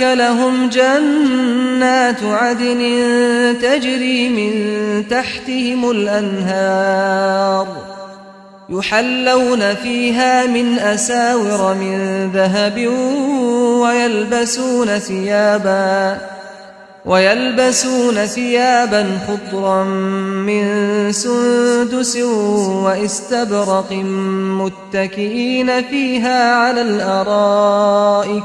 لهم جنات عدن تجري من تحتهم الأنهار يحلون فيها من أساور من ذهب ويلبسون ثياباً ويلبسون ثيابا خضرا من سندس واستبرق متكئين فيها على الأرائك